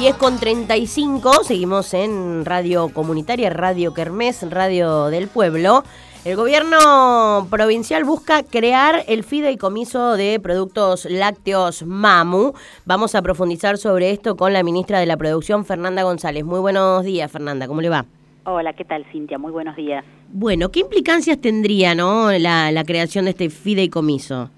10 con 35, seguimos en Radio Comunitaria, Radio Kermés, Radio del Pueblo. El gobierno provincial busca crear el fideicomiso de productos lácteos MAMU. Vamos a profundizar sobre esto con la ministra de la Producción, Fernanda González. Muy buenos días, Fernanda, ¿cómo le va? Hola, ¿qué tal, Cintia? Muy buenos días. Bueno, ¿qué implicancias tendría ¿no? la, la creación de este fideicomiso?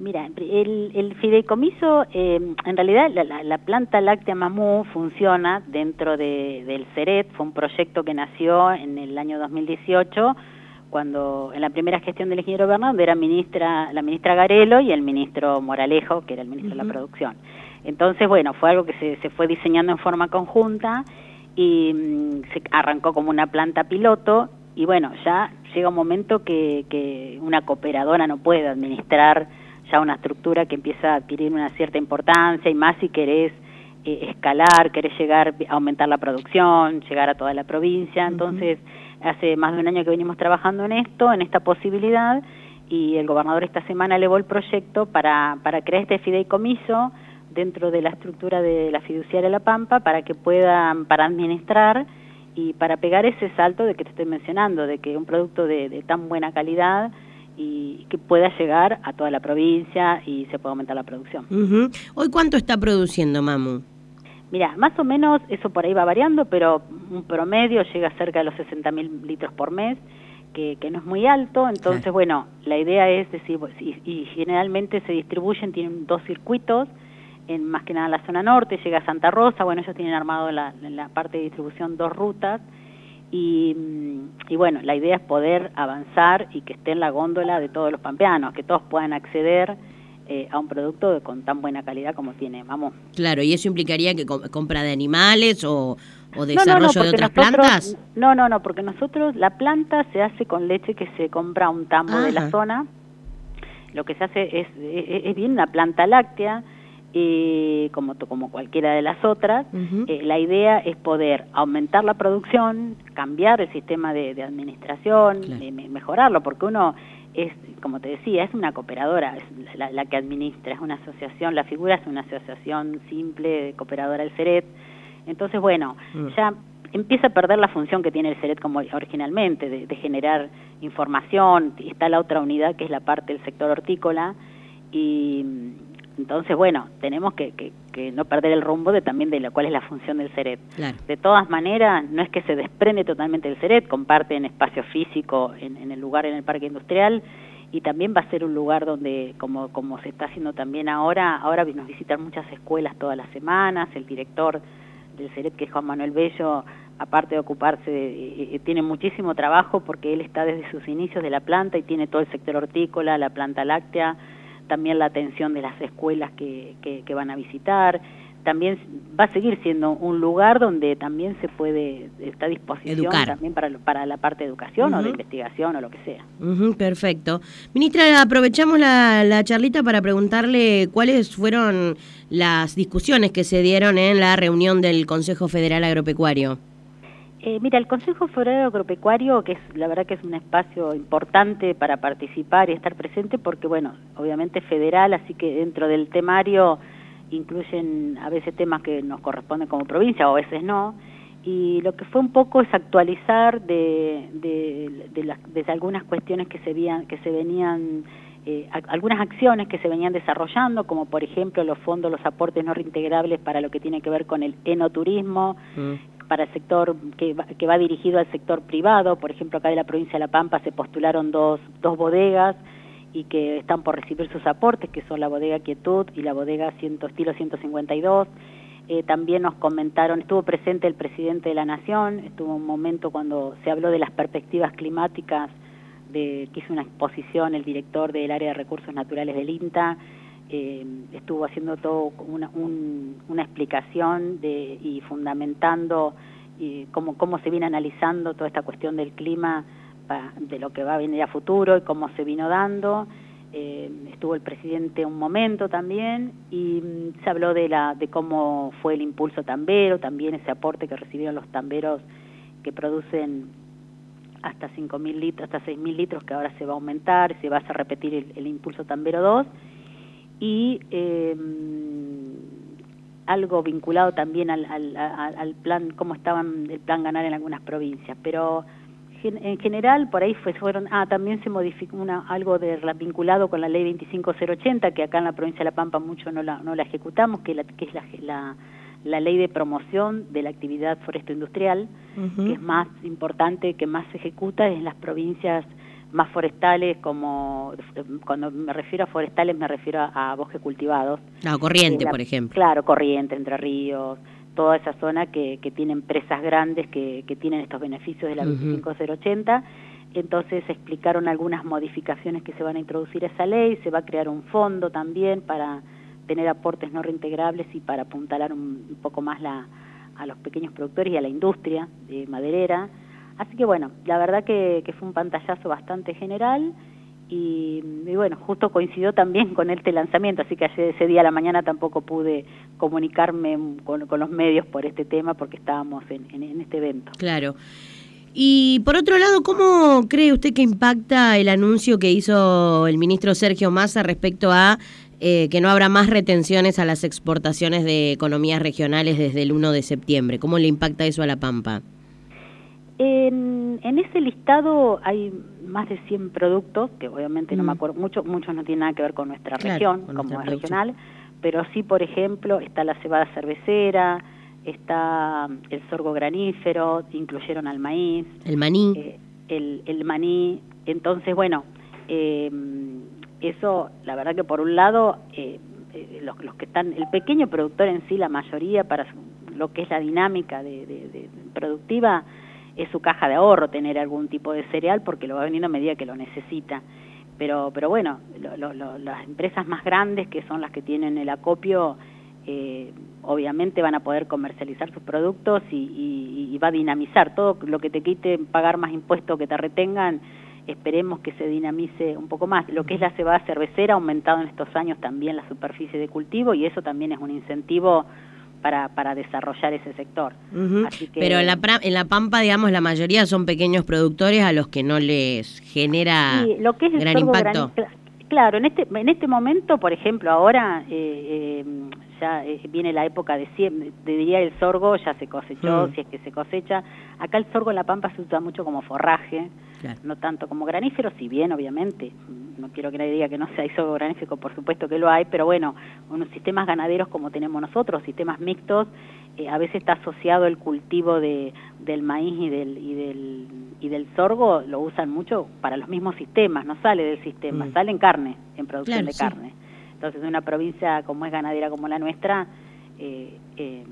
Mira, el, fideicomiso, eh, en realidad la, planta láctea Mamú funciona dentro del CERET, fue un proyecto que nació en el año 2018, cuando en la primera gestión del ingeniero Bernardo era ministra, la ministra Garelo y el ministro Moralejo, que era el ministro de la producción. Entonces, bueno, fue algo que se, fue diseñando en forma conjunta y mm, se arrancó como una planta piloto y bueno, ya llega un momento que, que una cooperadora no puede administrar ya una estructura que empieza a adquirir una cierta importancia y más si querés eh, escalar, querés llegar a aumentar la producción, llegar a toda la provincia. Entonces, hace más de un año que venimos trabajando en esto, en esta posibilidad, y el gobernador esta semana elevó el proyecto para, para crear este fideicomiso dentro de la estructura de la fiduciaria La Pampa para que puedan, para administrar y para pegar ese salto de que te estoy mencionando, de que un producto de, de tan buena calidad y que pueda llegar a toda la provincia y se pueda aumentar la producción. ¿Hoy cuánto está produciendo Mamu? Mira, más o menos eso por ahí va variando, pero un promedio llega cerca de los 60 mil litros por mes, que, que, no es muy alto. Entonces, bueno, la idea es decir, pues, y, generalmente se distribuyen, tienen dos circuitos, en más que nada en la zona norte, llega a Santa Rosa, bueno, ellos tienen armado la, en la parte de distribución dos rutas, y, y, bueno, la idea es poder avanzar y que esté en la góndola de todos los pampeanos, que todos puedan acceder eh, a un producto con tan buena calidad como tiene vamos Claro, ¿y eso implicaría que compra de animales o, o desarrollo de otras plantas? No, no, no, porque nosotros la planta se hace con leche que se compra un tambo de la zona. Lo que se hace es, es bien una planta láctea, y como, como cualquiera de las otras, eh, la idea es poder aumentar la producción, cambiar el sistema de, administración, mejorarlo, porque uno es, como te decía, es una cooperadora, es la, que administra, es una asociación, la figura es una asociación simple de cooperadora del CERET. Entonces, bueno, mm. ya empieza a perder la función que tiene el CERET como originalmente, de, de generar información, está la otra unidad que es la parte del sector hortícola, y entonces, bueno, tenemos que, que, no perder el rumbo de también de la cuál es la función del CERET. De todas maneras, no es que se desprende totalmente del CERET, comparten espacio físico en, en, el lugar, en el parque industrial, y también va a ser un lugar donde, como, como se está haciendo también ahora, ahora nos visitan muchas escuelas todas las semanas, el director del CERET, que es Juan Manuel Bello, aparte de ocuparse, eh, eh, tiene muchísimo trabajo porque él está desde sus inicios de la planta y tiene todo el sector hortícola, la planta láctea, también la atención de las escuelas que, que, van a visitar, también va a seguir siendo un lugar donde también se puede, está a disposición también para, para la parte de educación o de investigación o lo que sea. perfecto. Ministra, aprovechamos la, la charlita para preguntarle cuáles fueron las discusiones que se dieron en la reunión del Consejo Federal Agropecuario. Eh, mira, el Consejo Federal Agropecuario, que es la verdad que es un espacio importante para participar y estar presente, porque bueno, obviamente federal, así que dentro del temario incluyen a veces temas que nos corresponden como provincia o a veces no, y lo que fue un poco es actualizar de, de, de, las, de algunas cuestiones que se, veían, que se venían eh, algunas acciones que se venían desarrollando, como por ejemplo los fondos, los aportes no reintegrables para lo que tiene que ver con el enoturismo, mm para el sector que va, que va dirigido al sector privado. Por ejemplo, acá de la provincia de La Pampa se postularon dos, dos bodegas y que están por recibir sus aportes, que son la bodega Quietud y la bodega Ciento, Estilo 152. Eh, también nos comentaron, estuvo presente el presidente de la Nación, estuvo un momento cuando se habló de las perspectivas climáticas, de, que hizo una exposición el director del área de recursos naturales del INTA, eh, estuvo haciendo todo una, una explicación de, y fundamentando y cómo, cómo se viene analizando toda esta cuestión del clima de lo que va a venir a futuro y cómo se vino dando. Eh, estuvo el presidente un momento también y mm, se habló de, la, de cómo fue el impulso tambero, también ese aporte que recibieron los tamberos que producen hasta 5.000 litros, hasta 6.000 litros, que ahora se va a aumentar, se va a repetir el, el impulso tambero 2 y eh, algo vinculado también al, al, al plan, cómo estaban el plan ganar en algunas provincias, pero en general por ahí fue, fueron, ah, también se modificó una, algo de, vinculado con la ley 25080, que acá en la provincia de La Pampa mucho no la, no la ejecutamos, que, la, que es la, la, la ley de promoción de la actividad foresto-industrial, que es más importante, que más se ejecuta en las provincias más forestales, como cuando me refiero a forestales me refiero a, bosques cultivados. Ah, Corriente, por ejemplo. Claro, Corriente, Entre Ríos, toda esa zona que, que tiene empresas grandes que, que tienen estos beneficios de la 25080. Entonces explicaron algunas modificaciones que se van a introducir a esa ley, se va a crear un fondo también para tener aportes no reintegrables y para apuntalar un, poco más la, a los pequeños productores y a la industria de maderera. Así que bueno, la verdad que, fue un pantallazo bastante general y, bueno, justo coincidió también con este lanzamiento, así que ese día a la mañana tampoco pude comunicarme con, los medios por este tema porque estábamos en, en, este evento. Claro. Y por otro lado, ¿cómo cree usted que impacta el anuncio que hizo el ministro Sergio Massa respecto a eh, que no habrá más retenciones a las exportaciones de economías regionales desde el 1 de septiembre? ¿Cómo le impacta eso a La Pampa? En, en ese listado hay más de 100 productos, que obviamente no me mm. acuerdo, muchos muchos no tienen nada que ver con nuestra región, como es regional, pero sí, por ejemplo, está la cebada cervecera, está el sorgo granífero, incluyeron al maíz. El maní. Eh, el, el maní. Entonces, bueno, eh, eso, la verdad que por un lado, eh, los, los, que están, el pequeño productor en sí, la mayoría, para lo que es la dinámica de, de productiva, es su caja de ahorro tener algún tipo de cereal porque lo va vendiendo a medida que lo necesita. Pero, pero bueno, las empresas más grandes, que son las que tienen el acopio, eh, obviamente van a poder comercializar sus productos y, va a dinamizar todo lo que te quite pagar más impuestos que te retengan. Esperemos que se dinamice un poco más. Lo que es la cebada cervecera ha aumentado en estos años también la superficie de cultivo y eso también es un incentivo para, para desarrollar ese sector. Pero en la, en la Pampa, digamos, la mayoría son pequeños productores a los que no les genera lo que es gran impacto. claro, en este, en este momento, por ejemplo, ahora eh, eh, ya eh, viene la época de siempre, diría el sorgo ya se cosechó, mm. si es que se cosecha. Acá el sorgo en la Pampa se usa mucho como forraje, no tanto como granífero, si bien obviamente, no quiero que nadie diga que no se sorgo granífero, por supuesto que lo hay, pero bueno, unos sistemas ganaderos como tenemos nosotros, sistemas mixtos, eh, a veces está asociado el cultivo de, del maíz y del, y del, y del sorgo, lo usan mucho para los mismos sistemas, no sale del sistema, mm. sale en carne, en producción de carne. Entonces, en una provincia como es ganadera como la nuestra, eh, eh,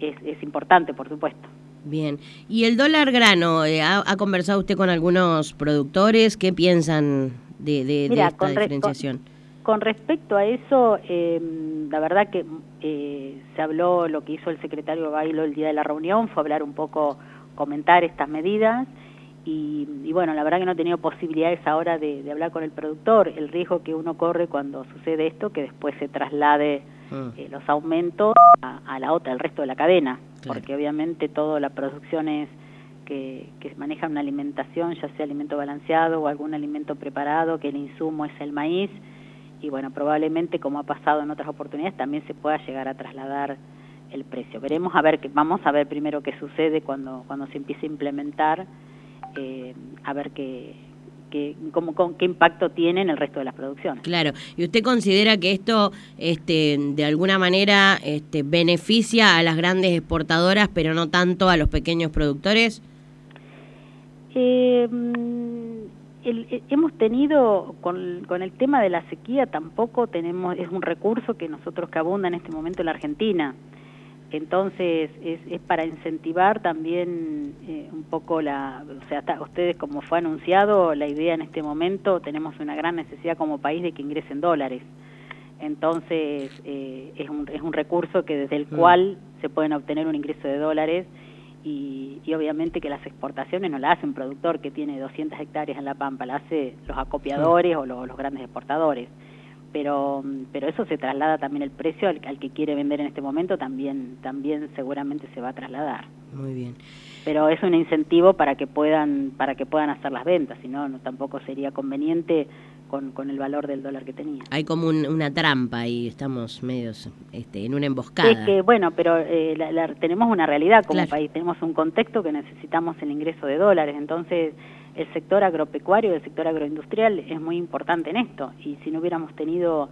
es, es importante, por supuesto. Bien. ¿Y el dólar grano? Eh, ¿ha, conversado usted con algunos productores? ¿Qué piensan de, de, esta diferenciación? Con, respecto a eso, em, la verdad que se habló lo que hizo el secretario Bailo el día de la reunión, fue hablar un poco, comentar estas medidas y, bueno, la verdad que no he tenido posibilidades ahora de, hablar con el productor. El riesgo que uno corre cuando sucede esto, que después se traslade mm. eh, los aumentos a, la otra, al resto de la cadena, porque obviamente toda la producción es que, que manejan una alimentación, ya sea alimento balanceado o algún alimento preparado, que el insumo es el maíz, y bueno, probablemente como ha pasado en otras oportunidades, también se pueda llegar a trasladar el precio. Veremos a ver, vamos a ver primero qué sucede cuando, cuando se empiece a implementar eh, a ver qué, qué, cómo, qué impacto tiene en el resto de las producciones. Claro, ¿y usted considera que esto este, de alguna manera este, beneficia a las grandes exportadoras, pero no tanto a los pequeños productores? Eh, hemos tenido con, con, el tema de la sequía tampoco tenemos es un recurso que nosotros que abunda en este momento en la Argentina entonces es, es para incentivar también eh, un poco la, o sea, ustedes como fue anunciado, la idea en este momento, tenemos una gran necesidad como país de que ingresen dólares. Entonces eh, es, un, es un recurso que desde el mm. cual se pueden obtener un ingreso de dólares y, y, obviamente que las exportaciones no la hace un productor que tiene 200 hectáreas en La Pampa, la hace los acopiadores o los grandes exportadores. Pero pero eso se traslada también el precio al, que quiere vender en este momento también también seguramente se va a trasladar. Muy bien. Pero es un incentivo para que puedan para que puedan hacer las ventas si no, tampoco sería conveniente con, con el valor del dólar que tenía. Hay como una trampa y estamos medios este, en una emboscada. Es que, bueno, pero eh, tenemos una realidad como país, tenemos un contexto que necesitamos el ingreso de dólares, entonces el sector agropecuario, el sector agroindustrial es muy importante en esto y si no hubiéramos tenido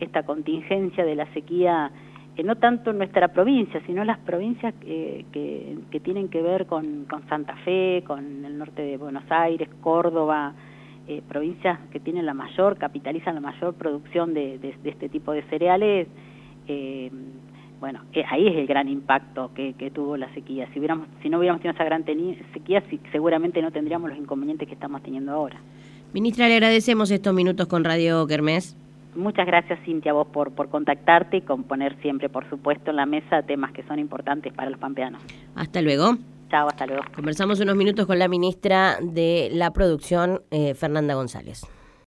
esta contingencia de la sequía, eh, no tanto en nuestra provincia, sino las provincias que, que, tienen que ver con, con Santa Fe, con el norte de Buenos Aires, Córdoba, eh, provincias que tienen la mayor, capitalizan la mayor producción de, de, este tipo de cereales, eh, bueno, eh, ahí es el gran impacto que, que, tuvo la sequía. Si, hubiéramos, si no hubiéramos tenido esa gran sequía, seguramente no tendríamos los inconvenientes que estamos teniendo ahora. Ministra, le agradecemos estos minutos con Radio Kermés. Muchas gracias, Cintia, vos por, por contactarte y con poner siempre, por supuesto, en la mesa temas que son importantes para los pampeanos. Hasta luego. Conversamos unos minutos con la ministra de la Producción, eh, Fernanda González.